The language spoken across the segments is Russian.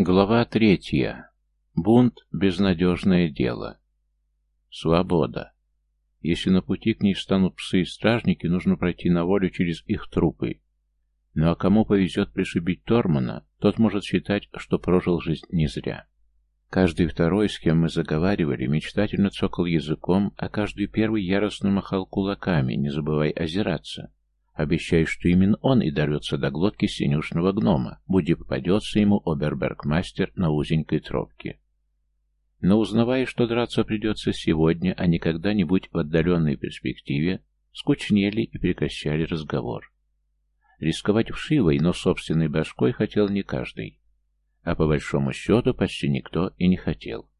Глава третья. Бунт – безнадежное дело. Свобода. Если на пути к ней станут псы и стражники, нужно пройти на волю через их трупы. Ну а кому повезет пришибить Тормана, тот может считать, что прожил жизнь не зря. Каждый второй, с кем мы заговаривали, мечтательно цокал языком, а каждый первый яростно махал кулаками, не забывай озираться обещая, что именно он и дорвется до глотки синюшного гнома, будь попадется ему обербергмастер на узенькой тропке. Но узнавая, что драться придется сегодня, а не когда-нибудь в отдаленной перспективе, скучнели и прекращали разговор. Рисковать вшивой, но собственной башкой хотел не каждый. А по большому счету почти никто и не хотел.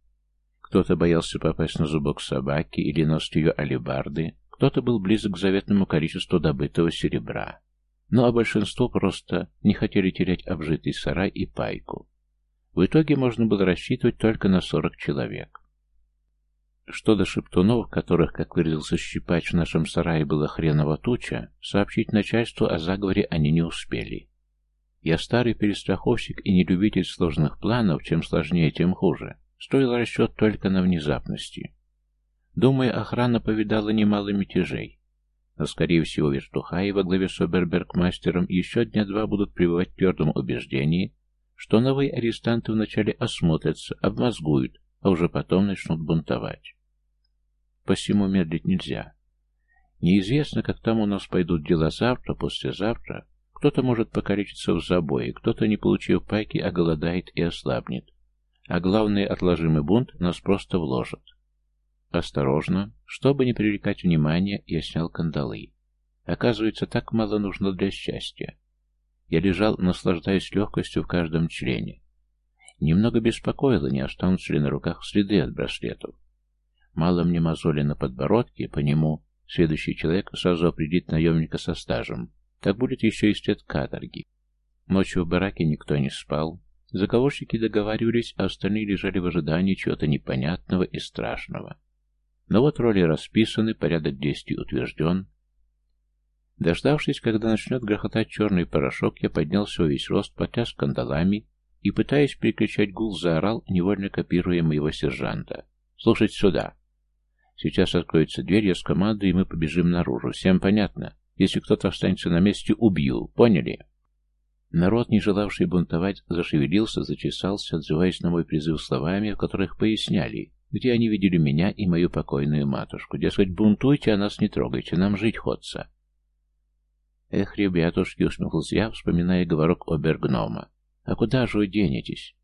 Кто-то боялся попасть на зубок собаки или нос ее алебарды, кто-то был близок к заветному количеству добытого серебра. Ну а большинство просто не хотели терять обжитый сарай и пайку. В итоге можно было рассчитывать только на сорок человек. Что до шептунов, которых, как выразился щипач, в нашем сарае было хреново туча, сообщить начальству о заговоре они не успели. Я старый перестраховщик и не любитель сложных планов, чем сложнее, тем хуже. Стоил расчет только на внезапности. Думаю, охрана повидала немало мятежей. Но, скорее всего, вертухаи во главе с обербергмастером еще дня два будут пребывать в твердом убеждении, что новые арестанты вначале осмотрятся, обмозгуют, а уже потом начнут бунтовать. Посему медлить нельзя. Неизвестно, как там у нас пойдут дела завтра, послезавтра. Кто-то может покалечиться в забое, кто-то, не получив пайки, оголодает и ослабнет. А главное, отложимый бунт нас просто вложат. Осторожно, чтобы не привлекать внимания, я снял кандалы. Оказывается, так мало нужно для счастья. Я лежал, наслаждаясь легкостью в каждом члене. Немного беспокоило, не останутся ли на руках следы от браслетов. Мало мне мозоли на подбородке, по нему следующий человек сразу определит наемника со стажем. Так будет еще и след каторги. Ночью в бараке никто не спал. Заговорщики договаривались, а остальные лежали в ожидании чего-то непонятного и страшного. Но вот роли расписаны, порядок действий утвержден. Дождавшись, когда начнет грохотать черный порошок, я поднялся весь рост, потряс кандалами и, пытаясь перекричать гул, заорал, невольно копируя моего сержанта. «Слушать сюда!» Сейчас откроется дверь, я с командой, и мы побежим наружу. Всем понятно? Если кто-то останется на месте, убью. Поняли?» Народ, не желавший бунтовать, зашевелился, зачесался, отзываясь на мой призыв словами, в которых поясняли, где они видели меня и мою покойную матушку. Дескать, бунтуйте, а нас не трогайте, нам жить ходца. Эх, ребятушки, усмехнулся я, вспоминая говорок обергнома. А куда же вы денетесь?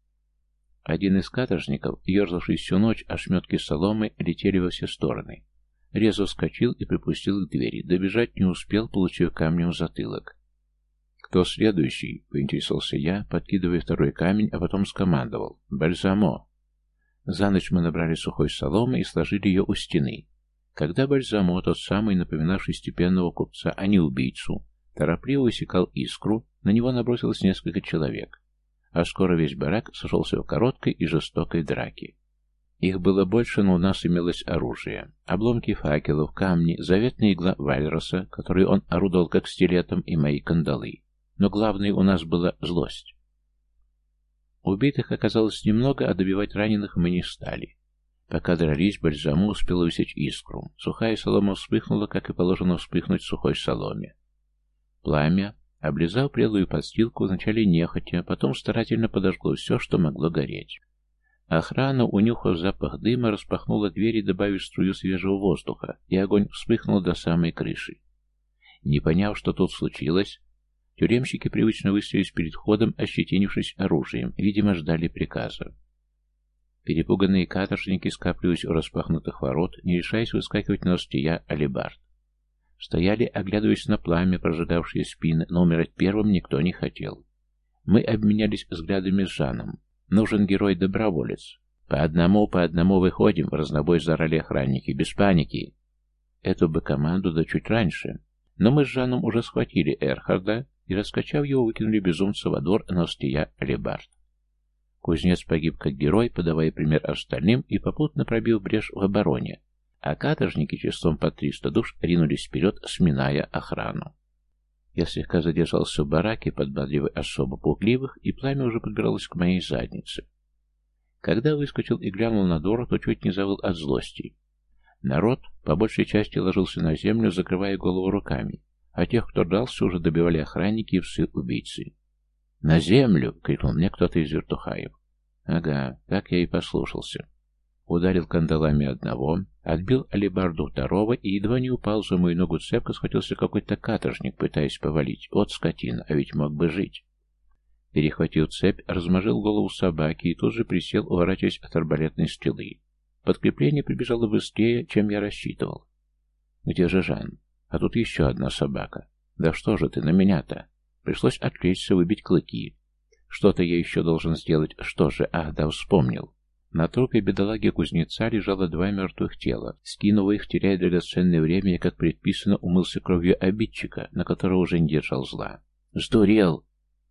Один из каторжников, ерзавший всю ночь, ошметки соломы летели во все стороны. Резво вскочил и припустил к двери. Добежать не успел, получив камнем затылок. «Кто следующий?» — поинтересовался я, подкидывая второй камень, а потом скомандовал. «Бальзамо!» За ночь мы набрали сухой соломы и сложили ее у стены. Когда Бальзамо, тот самый, напоминавший степенного купца, а не убийцу, торопливо высекал искру, на него набросилось несколько человек. А скоро весь барак сошелся в короткой и жестокой драке. Их было больше, но у нас имелось оружие. Обломки факелов, камни, заветная игла Вальроса, которую он орудовал как стилетом, и мои кандалы. Но главное у нас была злость. Убитых оказалось немного, а добивать раненых мы не стали. Пока дрались, Бальзаму успел усечь искру. Сухая солома вспыхнула, как и положено вспыхнуть сухой соломе. Пламя, облизав прелую подстилку, вначале нехотя, потом старательно подожгло все, что могло гореть. Охрана, унюхав запах дыма, распахнула двери, добавив струю свежего воздуха, и огонь вспыхнул до самой крыши. Не поняв, что тут случилось, Тюремщики привычно выстрелились перед входом, ощетинившись оружием, видимо, ждали приказа. Перепуганные каторжники скапливались у распахнутых ворот, не решаясь выскакивать на остия алибард. Стояли, оглядываясь на пламя, прожигавшие спины, но умирать первым никто не хотел. Мы обменялись взглядами с Жаном. Нужен герой-доброволец. По одному, по одному выходим, в разнобой зарали охранники, без паники. Эту бы команду да чуть раньше. Но мы с Жаном уже схватили Эрхарда, и, раскачав его, выкинули безумца во двор на остия алебард. Кузнец погиб как герой, подавая пример остальным и попутно пробил брешь в обороне, а каторжники числом по 300 душ ринулись вперед, сминая охрану. Я слегка задержался в бараке, подбадривая особо пугливых, и пламя уже подбиралось к моей заднице. Когда выскочил и глянул на Дора, то чуть не завыл от злости. Народ по большей части ложился на землю, закрывая голову руками, а тех, кто дрался, уже добивали охранники и псы-убийцы. «На землю!» — крикнул мне кто-то из вертухаев. «Ага, так я и послушался». Ударил кандалами одного, отбил алебарду второго и едва не упал за мою ногу цепко, схватился какой-то каторжник, пытаясь повалить. Вот скотина, а ведь мог бы жить. Перехватил цепь, размажил голову собаки и тут же присел, уворачиваясь от арбалетной стрелы. Подкрепление прибежало быстрее, чем я рассчитывал. Где же Жан? А тут еще одна собака. Да что же ты на меня-то? Пришлось отвлечься, выбить клыки. Что-то я еще должен сделать. Что же? Ах, да, вспомнил. На трупе бедолаги-кузнеца лежало два мертвых тела. Скинув их, теряя драгоценное время, я, как предписано, умылся кровью обидчика, на которого уже не держал зла. «Сдурел!»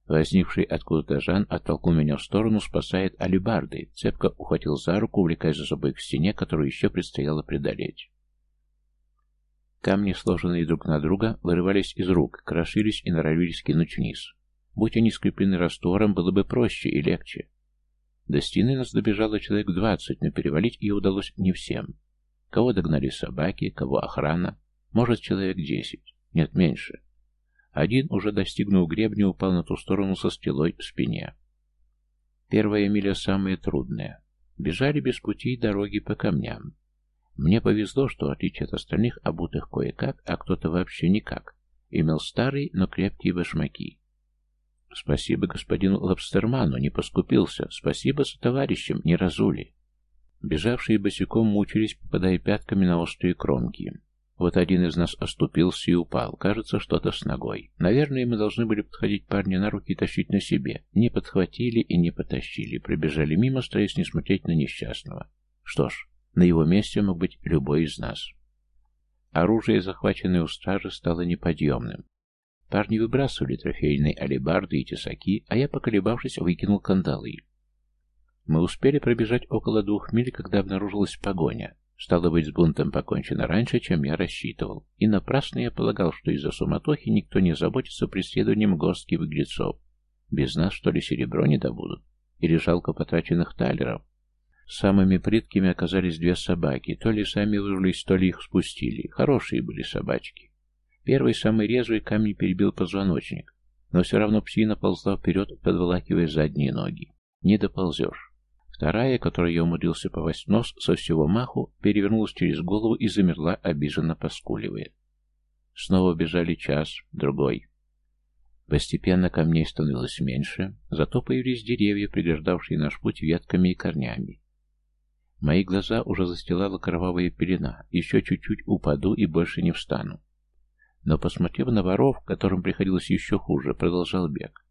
Возникший откуда-то Жан оттолкнул меня в сторону, спасает алибарды, цепко ухватил за руку, увлекая за собой к стене, которую еще предстояло преодолеть. Камни, сложенные друг на друга, вырывались из рук, крошились и норовились кинуть вниз. Будь они скреплены раствором, было бы проще и легче. До стены нас добежало человек двадцать, но перевалить ее удалось не всем. Кого догнали собаки, кого охрана, может, человек десять, нет, меньше. Один, уже достигнув гребня, упал на ту сторону со стрелой в спине. Первая миля самая трудная. Бежали без пути и дороги по камням. Мне повезло, что, в отличие от остальных, обутых кое-как, а кто-то вообще никак, имел старые, но крепкие башмаки. Спасибо господину Лобстерману, не поскупился. Спасибо за товарищем, не разули. Бежавшие босиком мучились, попадая пятками на острые кромки. Вот один из нас оступился и упал. Кажется, что-то с ногой. Наверное, мы должны были подходить парня на руки и тащить на себе. Не подхватили и не потащили. Пробежали мимо, стараясь не смотреть на несчастного. Что ж, на его месте мог быть любой из нас. Оружие, захваченное у стражи, стало неподъемным. Парни выбрасывали трофейные алебарды и тесаки, а я, поколебавшись, выкинул кандалы. Мы успели пробежать около двух миль, когда обнаружилась погоня. Стало быть, с бунтом покончено раньше, чем я рассчитывал. И напрасно я полагал, что из-за суматохи никто не заботится преследованием горстки выглядцов. Без нас, что ли, серебро не добудут? Или жалко потраченных талеров? Самыми прыткими оказались две собаки. То ли сами вырвались, то ли их спустили. Хорошие были собачки. Первый, самый резвый, камень перебил позвоночник, но все равно псина ползла вперед, подволакивая задние ноги. Не доползешь. Вторая, которой я умудрился повасть нос со всего маху, перевернулась через голову и замерла, обиженно поскуливая. Снова бежали час, другой. Постепенно камней становилось меньше, зато появились деревья, преграждавшие наш путь ветками и корнями. Мои глаза уже застилала кровавая пелена, еще чуть-чуть упаду и больше не встану но, посмотрев на воров, которым приходилось еще хуже, продолжал бег.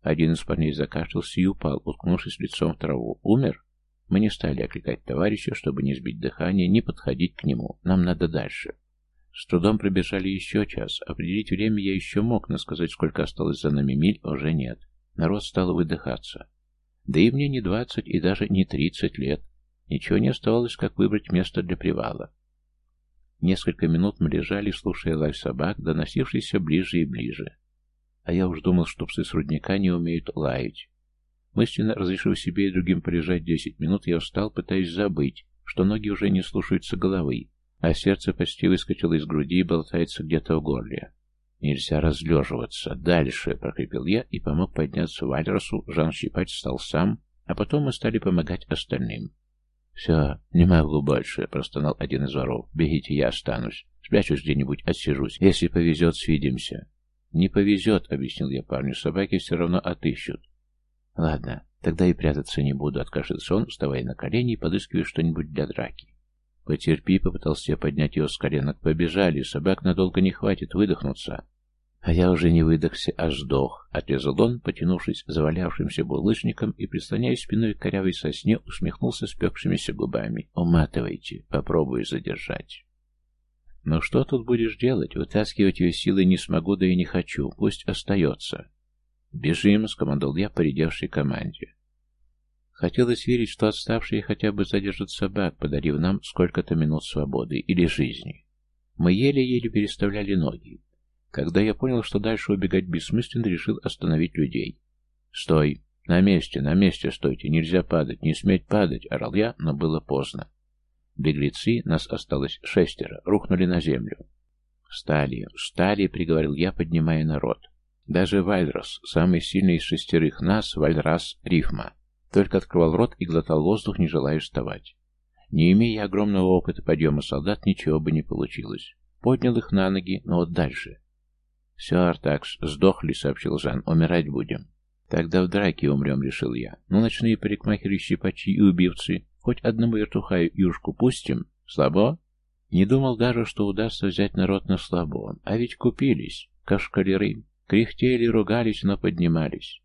Один из парней закашлялся и упал, уткнувшись лицом в траву. Умер? Мы не стали окликать товарища, чтобы не сбить дыхание, не подходить к нему. Нам надо дальше. С трудом пробежали еще час. Определить время я еще мог, но сказать, сколько осталось за нами миль, уже нет. Народ стал выдыхаться. Да и мне не двадцать и даже не тридцать лет. Ничего не оставалось, как выбрать место для привала. Несколько минут мы лежали, слушая лай собак, доносившийся ближе и ближе. А я уж думал, что псы с рудника не умеют лаять. Мысленно разрешив себе и другим полежать десять минут, я устал, пытаясь забыть, что ноги уже не слушаются головы, а сердце почти выскочило из груди и болтается где-то в горле. «Нельзя разлеживаться. Дальше!» — прокрепил я и помог подняться Вальросу. Жан щипать стал сам, а потом мы стали помогать остальным. «Все, не могу больше», — простонал один из воров. «Бегите, я останусь. Спрячусь где-нибудь, отсижусь. Если повезет, свидимся». «Не повезет», — объяснил я парню. «Собаки все равно отыщут». «Ладно, тогда и прятаться не буду», — откашлялся он, вставая на колени и подыскивая что-нибудь для драки. «Потерпи», — попытался я поднять его с коленок. «Побежали, собак надолго не хватит выдохнуться». А я уже не выдохся, а сдох, отрезал он, потянувшись завалявшимся булыжником и, прислоняясь спиной к корявой сосне, усмехнулся спекшимися губами. «Уматывайте, попробую задержать». «Ну что тут будешь делать? Вытаскивать ее силой не смогу, да и не хочу. Пусть остается». «Бежим», — скомандовал я поредевшей команде. Хотелось верить, что отставшие хотя бы задержат собак, подарив нам сколько-то минут свободы или жизни. Мы еле-еле переставляли ноги. Когда я понял, что дальше убегать бессмысленно, решил остановить людей. «Стой! На месте, на месте стойте! Нельзя падать, не сметь падать!» — орал я, но было поздно. Беглецы, нас осталось шестеро, рухнули на землю. «Встали, встали!» — приговорил я, поднимая народ. Даже Вальрос, самый сильный из шестерых нас, Вальрас Рифма, только открывал рот и глотал воздух, не желая вставать. Не имея огромного опыта подъема солдат, ничего бы не получилось. Поднял их на ноги, но вот дальше. «Все, Артакс, сдохли», — сообщил Жан, — «умирать будем». «Тогда в драке умрем», — решил я. «Ну, ночные парикмахеры, щипачи и убивцы, хоть одному вертухаю юшку пустим? Слабо?» Не думал даже, что удастся взять народ на слабо. А ведь купились, кашкалеры. Кряхтели, ругались, но поднимались.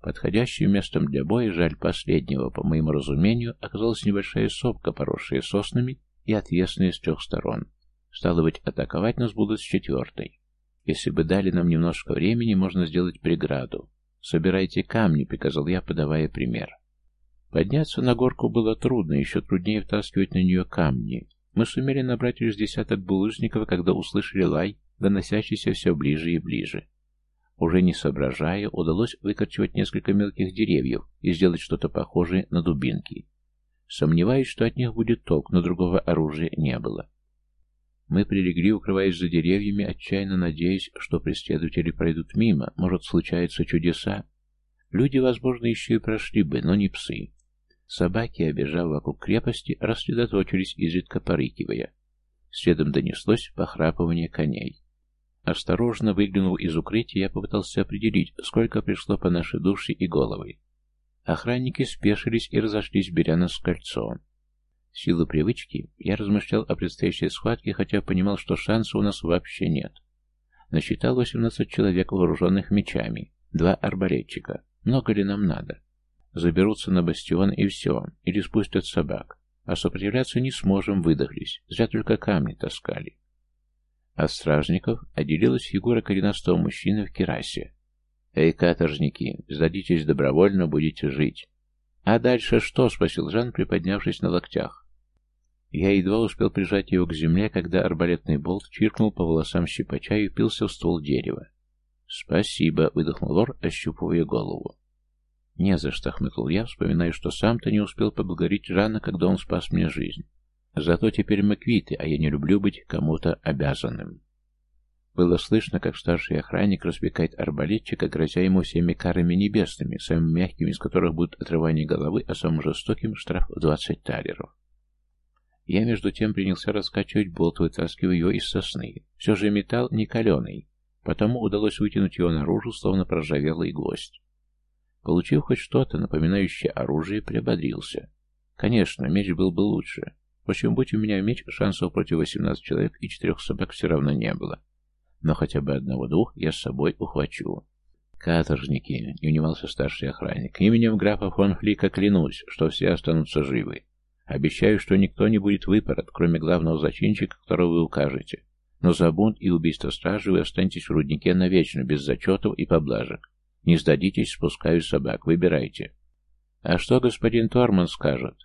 Подходящим местом для боя, жаль последнего, по моему разумению, оказалась небольшая сопка, поросшая соснами и отвесная с трех сторон. Стало быть, атаковать нас будут с четвертой. Если бы дали нам немножко времени, можно сделать преграду. «Собирайте камни», — приказал я, подавая пример. Подняться на горку было трудно, еще труднее втаскивать на нее камни. Мы сумели набрать лишь десяток булыжников, когда услышали лай, доносящийся все ближе и ближе. Уже не соображая, удалось выкорчевать несколько мелких деревьев и сделать что-то похожее на дубинки. Сомневаюсь, что от них будет толк, но другого оружия не было. Мы прилегли, укрываясь за деревьями, отчаянно надеясь, что преследователи пройдут мимо, может, случаются чудеса. Люди, возможно, еще и прошли бы, но не псы. Собаки, обежав вокруг крепости, рассредоточились, изредка порыкивая. Следом донеслось похрапывание коней. Осторожно выглянув из укрытия, я попытался определить, сколько пришло по нашей душе и головы. Охранники спешились и разошлись, беря нас с кольцом. В силу привычки я размышлял о предстоящей схватке, хотя понимал, что шансов у нас вообще нет. Насчитал 18 человек, вооруженных мечами, два арбалетчика. Много ли нам надо? Заберутся на бастион и все, или спустят собак. А сопротивляться не сможем, выдохлись. Зря только камни таскали. От стражников отделилась фигура коренастого мужчины в керасе. «Эй, каторжники, сдадитесь добровольно, будете жить». «А дальше что?» — спросил Жан, приподнявшись на локтях. Я едва успел прижать его к земле, когда арбалетный болт чиркнул по волосам щипача и впился в ствол дерева. «Спасибо», — выдохнул вор, ощупывая голову. «Не за что», — хмыкнул я, вспоминая, что сам-то не успел поблагодарить Жана, когда он спас мне жизнь. Зато теперь мы квиты, а я не люблю быть кому-то обязанным. Было слышно, как старший охранник разбегает арбалетчика, грозя ему всеми карами небесными, самыми мягкими из которых будут отрывание головы, а самым жестоким — штраф в двадцать талеров. Я, между тем, принялся раскачивать болт, вытаскивая его из сосны. Все же металл не каленый, потому удалось вытянуть его наружу, словно проржавелый гвоздь. Получив хоть что-то, напоминающее оружие, приободрился. Конечно, меч был бы лучше, Впрочем, будь у меня меч, шансов против 18 человек и четырех собак все равно не было. Но хотя бы одного-двух я с собой ухвачу. Каторжники, не унимался старший охранник. Именем графа фон Флика клянусь, что все останутся живы. Обещаю, что никто не будет выпорот, кроме главного зачинщика, которого вы укажете. Но за бунт и убийство стражи вы останетесь в руднике навечно, без зачетов и поблажек. Не сдадитесь, спускаю собак, выбирайте. А что господин Торман скажет?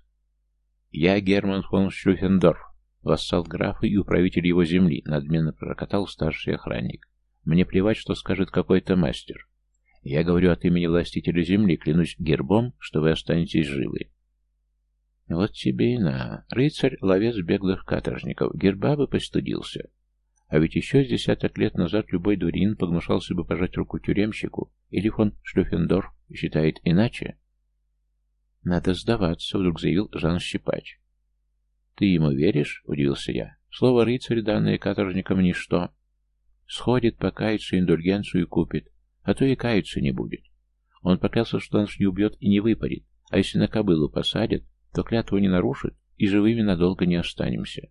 «Я Герман фон Шлюхендорф, вассал графа и управитель его земли», — надменно пророкотал старший охранник. «Мне плевать, что скажет какой-то мастер. Я говорю от имени властителя земли, клянусь гербом, что вы останетесь живы». Вот тебе и на. Рыцарь, ловец беглых каторжников. Герба бы постыдился. А ведь еще с десяток лет назад любой дворянин погнушался бы пожать руку тюремщику, или фон Шлюфендорф считает иначе. «Надо сдаваться», — вдруг заявил Жан Щипач. «Ты ему веришь?» — удивился я. «Слово рыцарь, данное каторжникам, ничто. Сходит, покается, индульгенцию купит, а то и каяться не будет. Он поклялся, что нас не убьет и не выпарит, а если на кобылу посадят, то клятву не нарушит, и живыми надолго не останемся».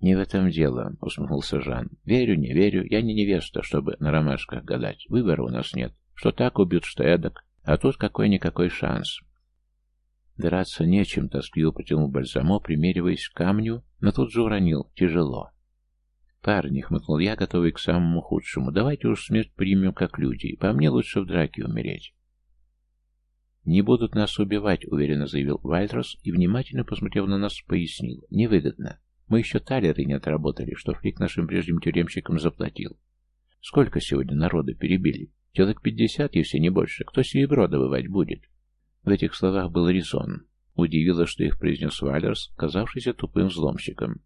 «Не в этом дело», — усмехнулся Жан. «Верю, не верю, я не невеста, чтобы на ромашках гадать. Выбора у нас нет. Что так убьют, что эдак. А тут какой-никакой шанс. Драться нечем, тоскливо протянул Бальзамо, примериваясь к камню, но тут же уронил. Тяжело. «Парни», — хмыкнул я, готовый к самому худшему, — «давайте уж смерть примем как люди. По мне лучше в драке умереть». «Не будут нас убивать», — уверенно заявил Вальтрос и, внимательно посмотрев на нас, пояснил. «Невыгодно. Мы еще талеры не отработали, что Флик нашим прежним тюремщикам заплатил. Сколько сегодня народа перебили? Человек пятьдесят, если не больше. Кто серебро добывать будет? В этих словах был резон. Удивило, что их произнес Валерс, казавшийся тупым взломщиком.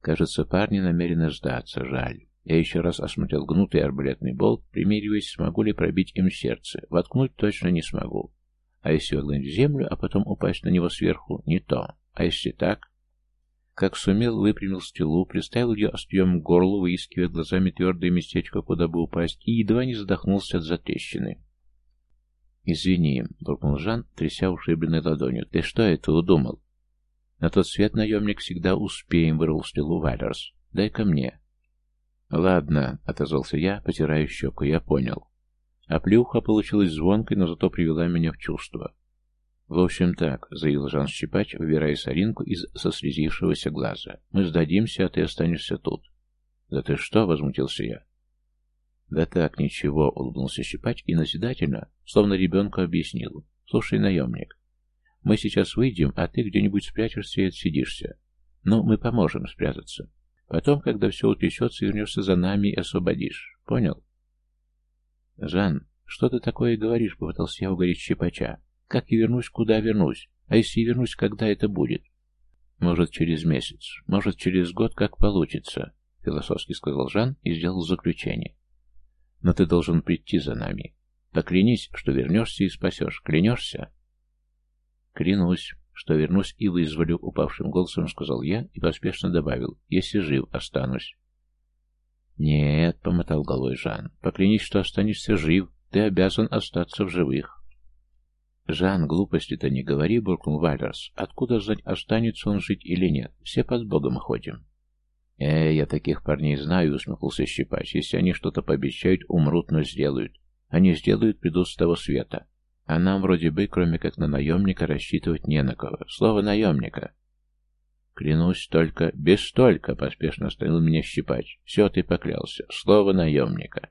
Кажется, парни намерены сдаться, жаль. Я еще раз осмотрел гнутый арбалетный болт, примериваясь, смогу ли пробить им сердце. Воткнуть точно не смогу. А если вогнать в землю, а потом упасть на него сверху, не то. А если так? Как сумел, выпрямил стелу, приставил ее острием к горлу, выискивая глазами твердое местечко, куда бы упасть, и едва не задохнулся от затрещины. «Извини», — буркнул Жан, тряся ушибленной ладонью. «Ты что это удумал?» «На тот свет, наемник, всегда успеем», — вырвал стрелу Валерс. «Дай ко мне». «Ладно», — отозвался я, потирая щеку, — «я понял». А плюха получилась звонкой, но зато привела меня в чувство. «В общем так», — заявил Жан Щипач, выбирая соринку из сослезившегося глаза. «Мы сдадимся, а ты останешься тут». «Да ты что?» — возмутился я. «Да так, ничего», — улыбнулся Щипач и назидательно, словно ребенку объяснил. «Слушай, наемник, мы сейчас выйдем, а ты где-нибудь спрячешься и отсидишься. Ну, мы поможем спрятаться. Потом, когда все утрясется, вернешься за нами и освободишь. Понял?» «Жан, что ты такое говоришь?» — попытался я угорить Щипача. Как я вернусь, куда вернусь? А если вернусь, когда это будет? Может, через месяц, может, через год, как получится, философски сказал Жан и сделал заключение. Но ты должен прийти за нами. Поклянись, что вернешься и спасешь. Клянешься? Клянусь, что вернусь и вызволю, упавшим голосом сказал я и поспешно добавил, если жив останусь. «Нет», — помотал головой Жан, — «поклянись, что останешься жив, ты обязан остаться в живых». «Жан, глупости-то не говори», — буркнул Валерс. «Откуда знать, останется он жить или нет? Все под Богом ходим». «Э, я таких парней знаю», — усмехнулся Щипач. «Если они что-то пообещают, умрут, но сделают. Они сделают, придут с того света. А нам вроде бы, кроме как на наемника, рассчитывать не на кого. Слово наемника». «Клянусь только...» «Без только!» — поспешно остановил меня Щипач. «Все, ты поклялся. Слово наемника».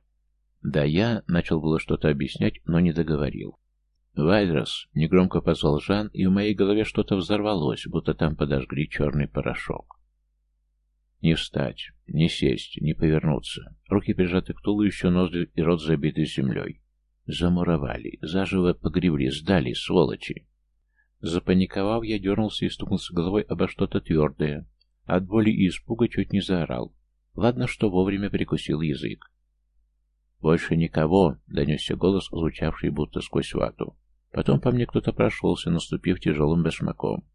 «Да я...» — начал было что-то объяснять, но не договорил. «Вайдрос!» — негромко позвал Жан, и в моей голове что-то взорвалось, будто там подожгли черный порошок. Не встать, не сесть, не повернуться. Руки прижаты к туловищу, ноздри и рот забиты землей. Замуровали, заживо погребли, сдали, сволочи. Запаниковав, я дернулся и стукнулся головой обо что-то твердое. От боли и испуга чуть не заорал. Ладно, что вовремя прикусил язык. «Больше никого!» — донесся голос, звучавший будто сквозь вату. Потом по мне кто-то прошелся, наступив тяжелым башмаком.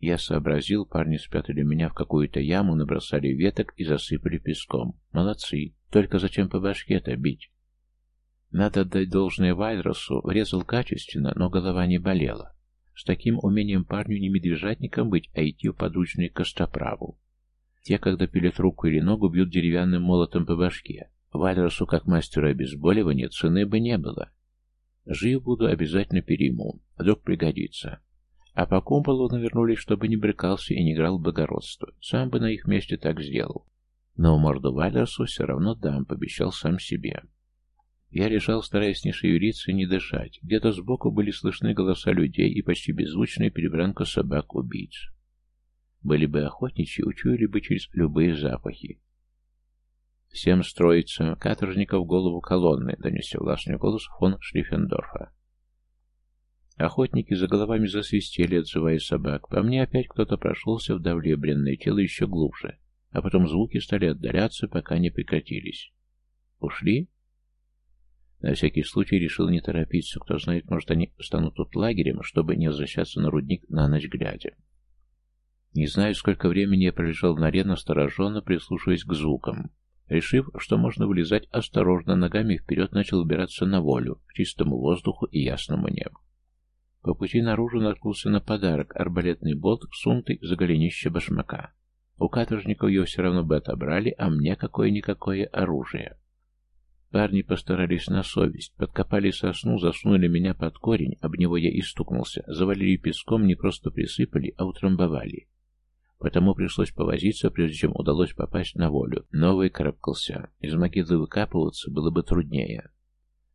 Я сообразил, парни спрятали меня в какую-то яму, набросали веток и засыпали песком. Молодцы, только зачем по башке-то бить? Надо отдать должное Вайросу, врезал качественно, но голова не болела. С таким умением парню не медвежатником быть, а идти в подручный костоправу. Те, когда пилят руку или ногу, бьют деревянным молотом по башке. Вальросу, как мастеру обезболивания, цены бы не было. Жив буду, обязательно перейму. Вдруг пригодится. А по кумполу навернулись, чтобы не брыкался и не играл в благородство. Сам бы на их месте так сделал. Но морду Вальросу все равно дам, пообещал сам себе. Я лежал, стараясь не шевелиться и не дышать. Где-то сбоку были слышны голоса людей и почти беззвучная перебранка собак-убийц. Были бы охотничьи, учуяли бы через любые запахи. «Всем строится! Каторжников голову колонны!» — донесся властный голос фон Шлиффендорфа. Охотники за головами засвистели, отзывая собак. По мне опять кто-то прошелся, вдавливая бренное тело еще глубже, а потом звуки стали отдаляться, пока не прекратились. «Ушли?» На всякий случай решил не торопиться. Кто знает, может, они станут тут лагерем, чтобы не возвращаться на рудник на ночь глядя. Не знаю, сколько времени я пролежал на норе, настороженно прислушиваясь к звукам. Решив, что можно вылезать осторожно, ногами вперед начал убираться на волю, к чистому воздуху и ясному небу. По пути наружу наткнулся на подарок — арбалетный болт, сунутый за голенище башмака. У каторжников его все равно бы отобрали, а мне какое-никакое оружие. Парни постарались на совесть, подкопали сосну, засунули меня под корень, об него я и стукнулся, завалили песком, не просто присыпали, а утрамбовали. Потому пришлось повозиться, прежде чем удалось попасть на волю. Новый карабкался. Из могилы выкапываться было бы труднее.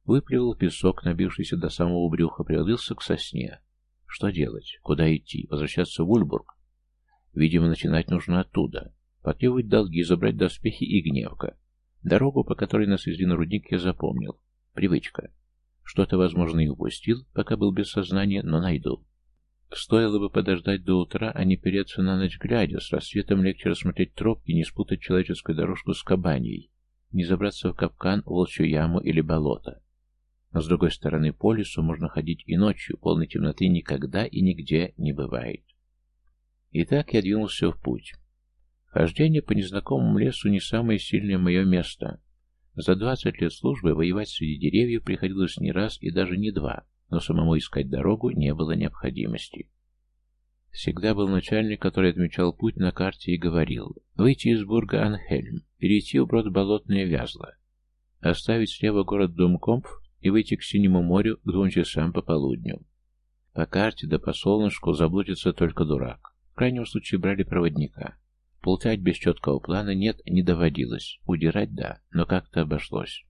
Выплевал песок, набившийся до самого брюха, привалился к сосне. Что делать? Куда идти? Возвращаться в Ульбург? Видимо, начинать нужно оттуда. Потребовать долги, забрать доспехи и гневка. Дорогу, по которой нас везли на рудник, я запомнил. Привычка. Что-то, возможно, и упустил, пока был без сознания, но найду. Стоило бы подождать до утра, а не переться на ночь глядя. С рассветом легче рассмотреть тропки, не спутать человеческую дорожку с кабаней, не забраться в капкан, волчью яму или болото. Но с другой стороны по лесу можно ходить и ночью, полной темноты никогда и нигде не бывает. Итак, я двинулся в путь. Хождение по незнакомому лесу не самое сильное мое место. За двадцать лет службы воевать среди деревьев приходилось не раз и даже не два, но самому искать дорогу не было необходимости. Всегда был начальник, который отмечал путь на карте и говорил «Выйти из бурга Анхельм, перейти в брод Болотное Вязло, оставить слева город Думкомп и выйти к Синему морю к двум часам по полудню. По карте да по солнышку заблудится только дурак. В крайнем случае брали проводника. Плутать без четкого плана нет, не доводилось. Удирать – да, но как-то обошлось.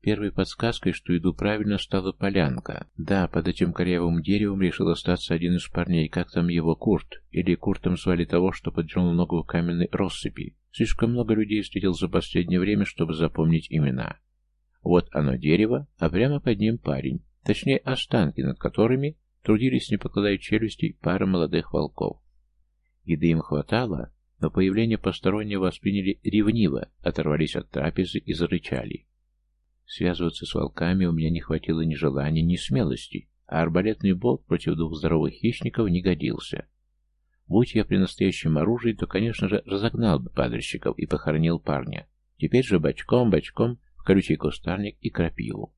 Первой подсказкой, что иду правильно, стала полянка. Да, под этим корявым деревом решил остаться один из парней, как там его Курт, или Куртом звали того, что поджал ногу в каменной россыпи. Слишком много людей встретил за последнее время, чтобы запомнить имена. Вот оно дерево, а прямо под ним парень, точнее останки, над которыми трудились, не покладая челюстей, пара молодых волков. Еды им хватало, но появление постороннего восприняли ревниво, оторвались от трапезы и зарычали. Связываться с волками у меня не хватило ни желания, ни смелости, а арбалетный болт против двух здоровых хищников не годился. Будь я при настоящем оружии, то, конечно же, разогнал бы падальщиков и похоронил парня. Теперь же бочком-бочком в колючий кустарник и крапиву.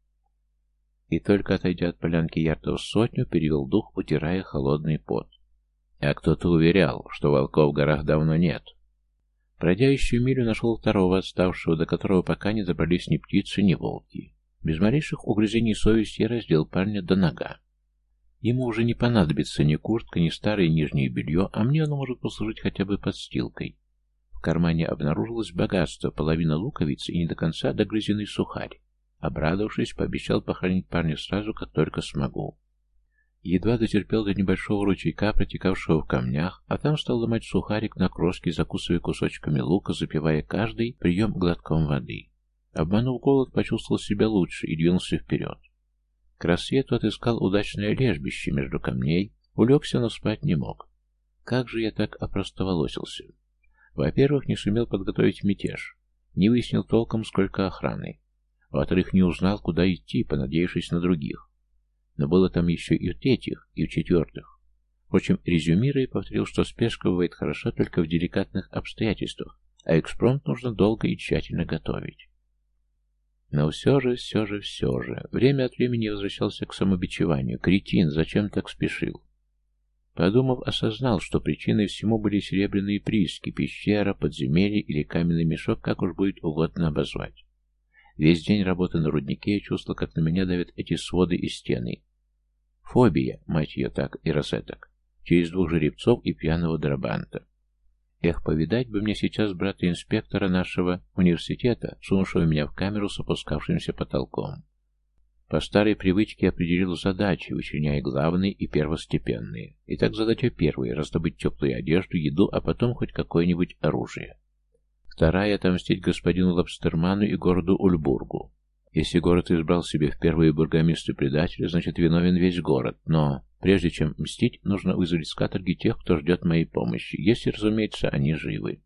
И только отойдя от полянки ярдов сотню, перевел дух, утирая холодный пот. А кто-то уверял, что волков в горах давно нет. Пройдя еще милю, нашел второго отставшего, до которого пока не добрались ни птицы, ни волки. Без малейших угрызений совести я раздел парня до нога. Ему уже не понадобится ни куртка, ни старое нижнее белье, а мне оно может послужить хотя бы подстилкой. В кармане обнаружилось богатство, половина луковицы и не до конца догрызенный сухарь. Обрадовавшись, пообещал похоронить парня сразу, как только смогу. Едва дотерпел до небольшого ручейка, протекавшего в камнях, а там стал ломать сухарик на крошки, закусывая кусочками лука, запивая каждый прием глотком воды. Обманув голод, почувствовал себя лучше и двинулся вперед. К рассвету отыскал удачное лежбище между камней, улегся, но спать не мог. Как же я так опростоволосился? Во-первых, не сумел подготовить мятеж, не выяснил толком, сколько охраны. Во-вторых, не узнал, куда идти, понадеявшись на других. Но было там еще и в третьих, и в четвертых. Впрочем, резюмируя, повторил, что спешка бывает хороша только в деликатных обстоятельствах, а экспромт нужно долго и тщательно готовить. Но все же, все же, все же, время от времени возвращался к самобичеванию. Кретин, зачем так спешил? Подумав, осознал, что причиной всему были серебряные прииски, пещера, подземелье или каменный мешок, как уж будет угодно обозвать. Весь день работы на руднике я чувствовал, как на меня давят эти своды и стены, Фобия, мать ее так и розеток. Через двух жеребцов и пьяного драбанта. Эх, повидать бы мне сейчас брата инспектора нашего университета, сунувшего меня в камеру с опускавшимся потолком. По старой привычке определил задачи, вычленяя главные и первостепенные. Итак, задача первая — раздобыть теплую одежду, еду, а потом хоть какое-нибудь оружие. Вторая — отомстить господину Лобстерману и городу Ульбургу. Если город избрал себе в первые бургомистры предателя, значит виновен весь город. Но прежде чем мстить, нужно вызвать с каторги тех, кто ждет моей помощи, если, разумеется, они живы.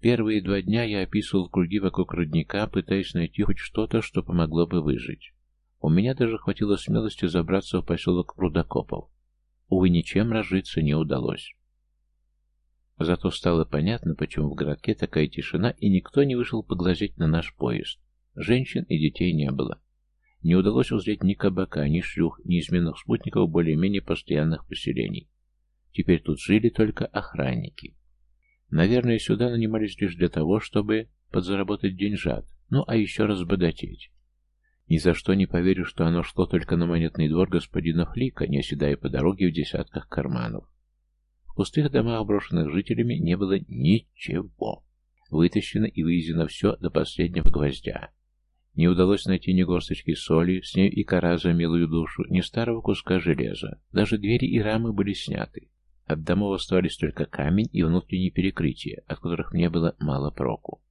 Первые два дня я описывал круги вокруг родника, пытаясь найти хоть что-то, что помогло бы выжить. У меня даже хватило смелости забраться в поселок Рудокопов. Увы, ничем разжиться не удалось. Зато стало понятно, почему в городке такая тишина, и никто не вышел поглазеть на наш поезд. Женщин и детей не было. Не удалось узреть ни кабака, ни шлюх, ни изменных спутников более-менее постоянных поселений. Теперь тут жили только охранники. Наверное, сюда нанимались лишь для того, чтобы подзаработать деньжат, ну а еще раз бодатеть. Ни за что не поверю, что оно шло только на монетный двор господина Флика, не оседая по дороге в десятках карманов. В пустых домах, брошенных жителями, не было ничего. Вытащено и вывезено все до последнего гвоздя. Не удалось найти ни горсточки соли, с ней и кора за милую душу, ни старого куска железа. Даже двери и рамы были сняты. От домов оставались только камень и внутренние перекрытия, от которых мне было мало проку.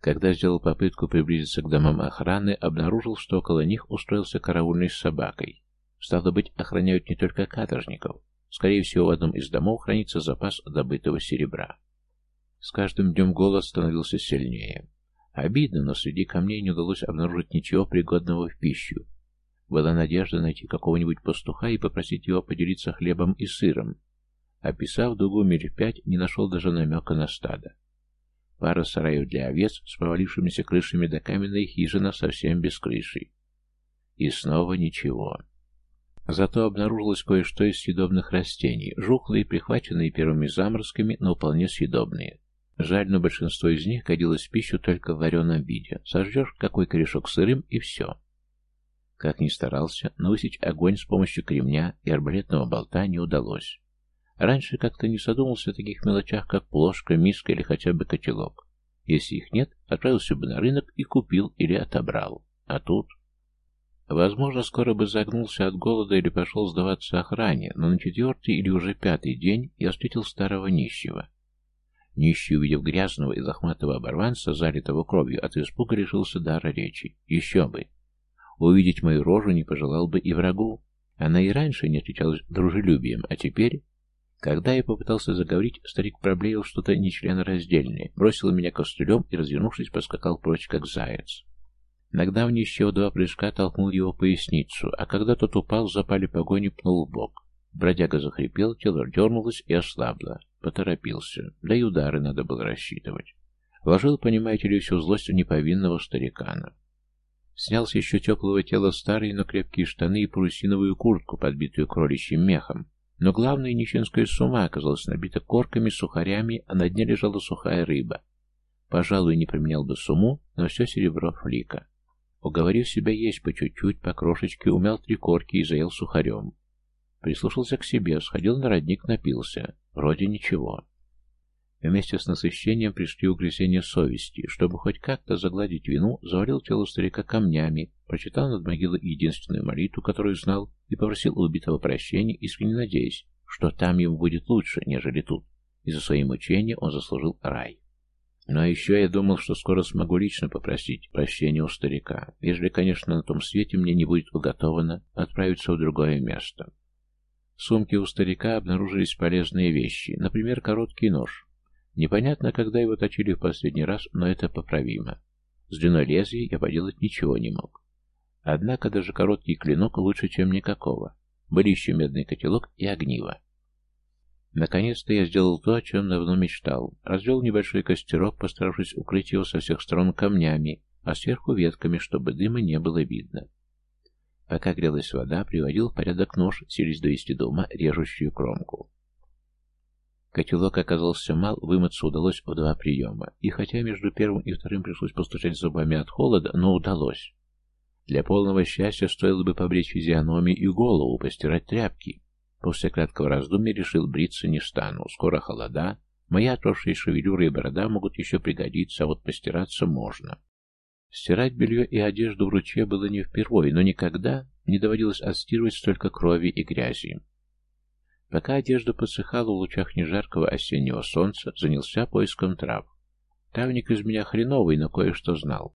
Когда сделал попытку приблизиться к домам охраны, обнаружил, что около них устроился караульный с собакой. Стало быть, охраняют не только каторжников. Скорее всего, в одном из домов хранится запас добытого серебра. С каждым днем голод становился сильнее. Обидно, но среди камней не удалось обнаружить ничего пригодного в пищу. Была надежда найти какого-нибудь пастуха и попросить его поделиться хлебом и сыром. Описав дугу миль пять, не нашел даже намека на стадо. Пара сараев для овец с провалившимися крышами до каменной хижина совсем без крыши. И снова ничего. Зато обнаружилось кое-что из съедобных растений, жухлые, прихваченные первыми заморозками, но вполне съедобные. Жаль, но большинство из них годилось в пищу только в вареном виде. Сожжешь какой корешок сырым и все. Как ни старался, но высечь огонь с помощью кремня и арбалетного болта не удалось. Раньше как-то не задумался о таких мелочах, как плошка, миска или хотя бы котелок. Если их нет, отправился бы на рынок и купил или отобрал. А тут... Возможно, скоро бы загнулся от голода или пошел сдаваться охране, но на четвертый или уже пятый день я встретил старого нищего. Нищий, увидев грязного и лохматого оборванца, залитого кровью, от испуга решился дара речи. Еще бы! Увидеть мою рожу не пожелал бы и врагу. Она и раньше не отличалась дружелюбием, а теперь когда я попытался заговорить, старик проблеял что-то нечленораздельное, бросил меня костылем и, развернувшись, поскакал прочь, как заяц. Нагнав нищего два прыжка, толкнул его поясницу, а когда тот упал, запали погони, пнул в бок. Бродяга захрипел, тело дернулось и ослабло. Поторопился. Да и удары надо было рассчитывать. Вложил, понимаете ли, всю злость у неповинного старикана. Снял с еще теплого тела старые, но крепкие штаны и парусиновую куртку, подбитую кроличьим мехом, но главная нищенская сумма оказалась набита корками, сухарями, а на дне лежала сухая рыба. Пожалуй, не применял бы сумму, но все серебро флика. Уговорив себя есть по чуть-чуть, по крошечке, умял три корки и заел сухарем. Прислушался к себе, сходил на родник, напился. Вроде ничего. Вместе с насыщением пришли угрызения совести. Чтобы хоть как-то загладить вину, завалил тело старика камнями, прочитал над могилой единственную молитву, которую знал, и попросил убитого прощения, искренне надеясь, что там ему будет лучше, нежели тут, и за свои мучения он заслужил рай. Но еще я думал, что скоро смогу лично попросить прощения у старика, если, конечно, на том свете мне не будет уготовано отправиться в другое место. В сумке у старика обнаружились полезные вещи, например, короткий нож, Непонятно, когда его точили в последний раз, но это поправимо. С длиной лезвия я поделать ничего не мог. Однако даже короткий клинок лучше, чем никакого. Были еще медный котелок и огниво. Наконец-то я сделал то, о чем давно мечтал. Развел небольшой костерок, постаравшись укрыть его со всех сторон камнями, а сверху ветками, чтобы дыма не было видно. Пока грелась вода, приводил в порядок нож, селись довести до ума режущую кромку. Котелок оказался мал, вымыться удалось в два приема. И хотя между первым и вторым пришлось постучать зубами от холода, но удалось. Для полного счастья стоило бы побрить физиономию и голову, постирать тряпки. После краткого раздумья решил бриться не стану. Скоро холода. Моя отросшая шевелюра и борода могут еще пригодиться, а вот постираться можно. Стирать белье и одежду в ручье было не впервые, но никогда не доводилось отстирывать столько крови и грязи. Пока одежда подсыхала в лучах нежаркого осеннего солнца, занялся поиском трав. Травник из меня хреновый, но кое-что знал.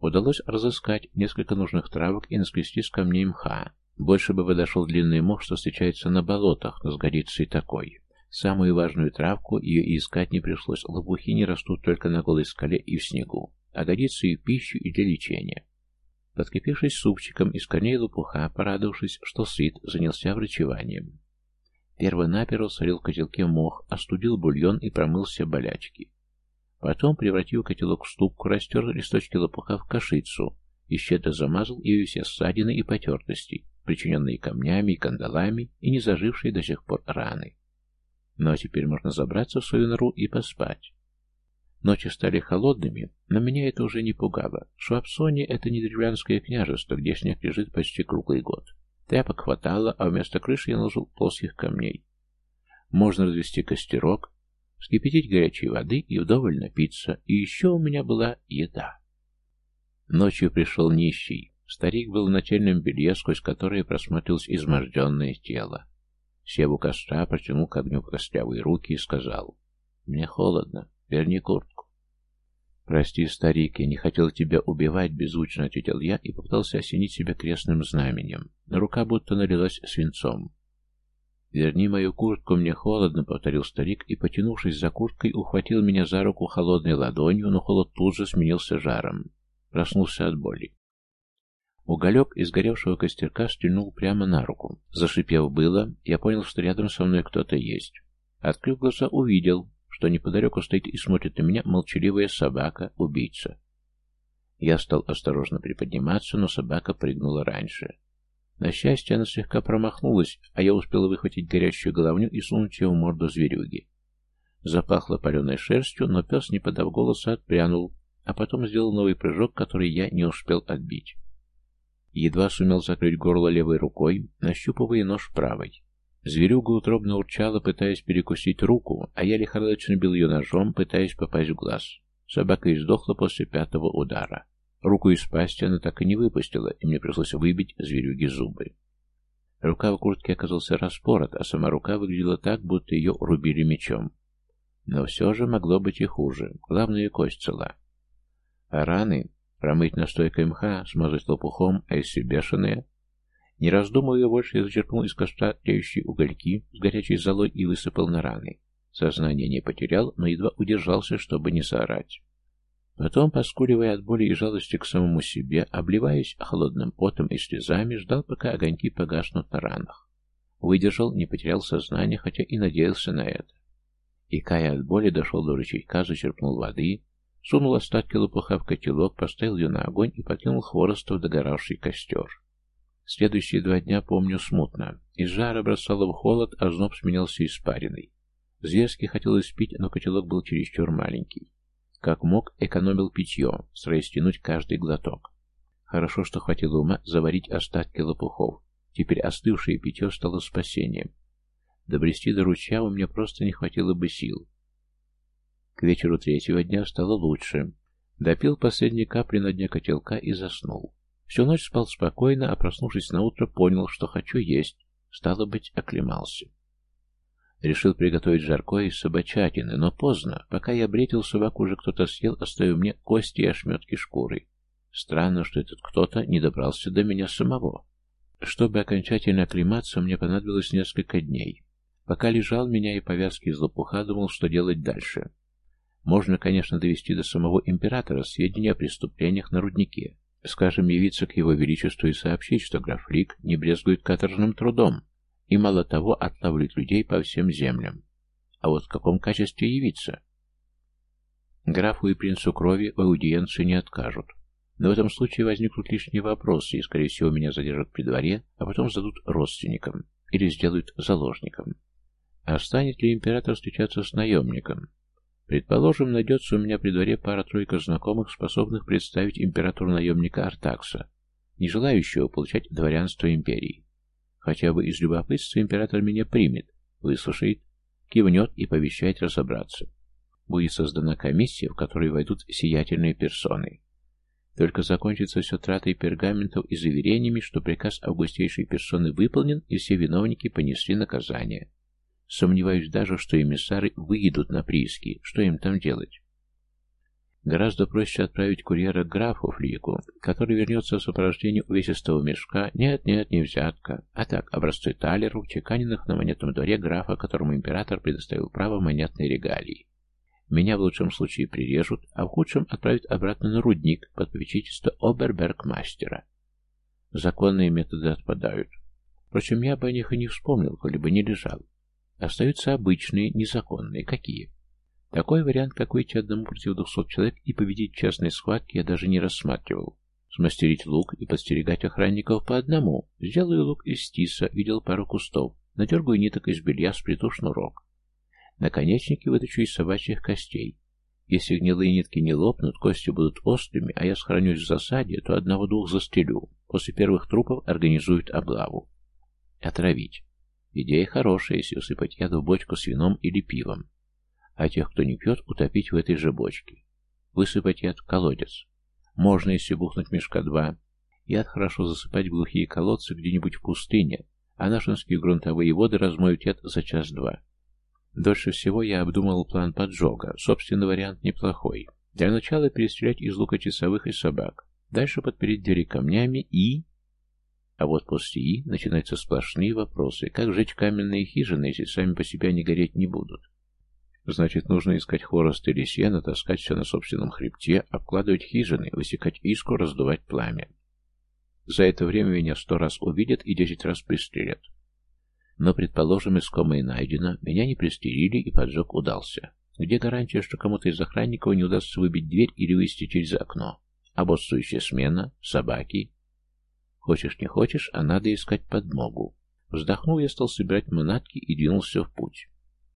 Удалось разыскать несколько нужных травок и наскрести с камней мха. Больше бы подошел длинный мох, что встречается на болотах, но сгодится и такой. Самую важную травку ее и искать не пришлось, лопухи не растут только на голой скале и в снегу, а годится и в пищу, и для лечения. Подкипевшись супчиком из корней лопуха, порадовавшись, что сыт, занялся врачеванием. Первонаперво солил в котелке мох, остудил бульон и промыл все болячки. Потом, превратив котелок в ступку, растер листочки лопуха в кашицу и щедро замазал ее все ссадины и потертости, причиненные камнями и кандалами и не зажившие до сих пор раны. А теперь можно забраться в свою нору и поспать. Ночи стали холодными, но меня это уже не пугало. Шуапсони — это не древлянское княжество, где снег лежит почти круглый год. Тряпок хватало, а вместо крыши я наложил плоских камней. Можно развести костерок, вскипятить горячей воды и вдоволь напиться, и еще у меня была еда. Ночью пришел нищий. Старик был в нательном белье, сквозь которое просмотрелось изможденное тело. Сев у костра, протянул к огню костлявые руки и сказал, «Мне холодно, верни куртку». «Прости, старик, я не хотел тебя убивать», — беззвучно ответил я и попытался осенить себя крестным знаменем, но рука будто налилась свинцом. «Верни мою куртку, мне холодно», — повторил старик и, потянувшись за курткой, ухватил меня за руку холодной ладонью, но холод тут же сменился жаром. Проснулся от боли. Уголек из горевшего костерка стрельнул прямо на руку. Зашипев было, я понял, что рядом со мной кто-то есть. Открыв глаза, увидел, что неподалеку стоит и смотрит на меня молчаливая собака-убийца. Я стал осторожно приподниматься, но собака прыгнула раньше. На счастье, она слегка промахнулась, а я успел выхватить горящую головню и сунуть ее в морду зверюги. Запахло паленой шерстью, но пес, не подав голоса, отпрянул, а потом сделал новый прыжок, который я не успел отбить. Едва сумел закрыть горло левой рукой, нащупывая нож правой. Зверюга утробно урчала, пытаясь перекусить руку, а я лихорадочно бил ее ножом, пытаясь попасть в глаз. Собака издохла после пятого удара. Руку из пасти она так и не выпустила, и мне пришлось выбить зверюге зубы. Рука в куртке оказался распорот, а сама рука выглядела так, будто ее рубили мечом. Но все же могло быть и хуже. Главное, кость цела. А раны Промыть настойкой мха, смазать лопухом, а если бешеные... Не раздумывая больше, я зачерпнул из костра тлеющие угольки с горячей золой и высыпал на раны. Сознание не потерял, но едва удержался, чтобы не заорать. Потом, поскуливая от боли и жалости к самому себе, обливаясь холодным потом и слезами, ждал, пока огоньки погаснут на ранах. Выдержал, не потерял сознание, хотя и надеялся на это. И, кая от боли, дошел до ручейка, зачерпнул воды, Сунул остатки лопуха в котелок, поставил ее на огонь и подкинул хвороста в догоравший костер. Следующие два дня помню смутно. Из жара бросало в холод, а зноб сменялся испариной. Зверски хотелось пить, но котелок был чересчур маленький. Как мог, экономил питье, стараясь тянуть каждый глоток. Хорошо, что хватило ума заварить остатки лопухов. Теперь остывшее питье стало спасением. Добрести до ручья у меня просто не хватило бы сил. К вечеру третьего дня стало лучше. Допил последние капли на дне котелка и заснул. Всю ночь спал спокойно, а проснувшись на утро, понял, что хочу есть. Стало быть, оклемался. Решил приготовить жаркое из собачатины, но поздно. Пока я бретил собаку, уже кто-то съел, оставив мне кости и ошметки шкуры. Странно, что этот кто-то не добрался до меня самого. Чтобы окончательно оклематься, мне понадобилось несколько дней. Пока лежал меня и повязки из лопуха, думал, что делать дальше. Можно, конечно, довести до самого императора сведения о преступлениях на руднике. Скажем, явиться к его величеству и сообщить, что граф Рик не брезгует каторжным трудом и, мало того, отлавливает людей по всем землям. А вот в каком качестве явиться? Графу и принцу крови в аудиенции не откажут. Но в этом случае возникнут лишние вопросы, и, скорее всего, меня задержат при дворе, а потом сдадут родственникам или сделают заложником. А станет ли император встречаться с наемником? Предположим, найдется у меня при дворе пара-тройка знакомых, способных представить императору наемника Артакса, не желающего получать дворянство империи. Хотя бы из любопытства император меня примет, выслушает, кивнет и пообещает разобраться. Будет создана комиссия, в которой войдут сиятельные персоны. Только закончится все тратой пергаментов и заверениями, что приказ августейшей персоны выполнен и все виновники понесли наказание. Сомневаюсь даже, что эмиссары выедут на прииски. Что им там делать? Гораздо проще отправить курьера графу Флику, который вернется в сопровождении увесистого мешка. Нет, нет, не взятка. А так, образцы талеров, чеканенных на монетном дворе графа, которому император предоставил право монетной регалии. Меня в лучшем случае прирежут, а в худшем отправят обратно на рудник под попечительство обербергмастера. Законные методы отпадают. Впрочем, я бы о них и не вспомнил, коли бы не лежал. Остаются обычные, незаконные. Какие? Такой вариант, как выйти одному против двухсот человек и победить в частной схватке, я даже не рассматривал. Смастерить лук и подстерегать охранников по одному. Сделаю лук из тиса, видел пару кустов. Надергаю ниток из белья, сплету шнурок. Наконечники вытащу из собачьих костей. Если гнилые нитки не лопнут, кости будут острыми, а я сохранюсь в засаде, то одного-двух застрелю. После первых трупов организуют облаву. Отравить. Идея хорошая, если усыпать яд в бочку с вином или пивом. А тех, кто не пьет, утопить в этой же бочке. Высыпать яд в колодец. Можно, если бухнуть мешка два. Яд хорошо засыпать в глухие колодцы где-нибудь в пустыне, а нашинские грунтовые воды размоют это за час-два. Дольше всего я обдумывал план поджога. Собственный вариант неплохой. Для начала перестрелять из лука часовых и собак. Дальше подпереть двери камнями и... А вот после «и» начинаются сплошные вопросы. Как жечь каменные хижины, если сами по себе они гореть не будут? Значит, нужно искать хворост или сено, таскать все на собственном хребте, обкладывать хижины, высекать искру, раздувать пламя. За это время меня сто раз увидят и десять раз пристрелят. Но, предположим, искомое найдено, меня не пристрелили и поджог удался. Где гарантия, что кому-то из охранников не удастся выбить дверь или вылезти через окно? А боссующая смена? Собаки? Хочешь не хочешь, а надо искать подмогу. Вздохнув, я стал собирать манатки и двинулся в путь.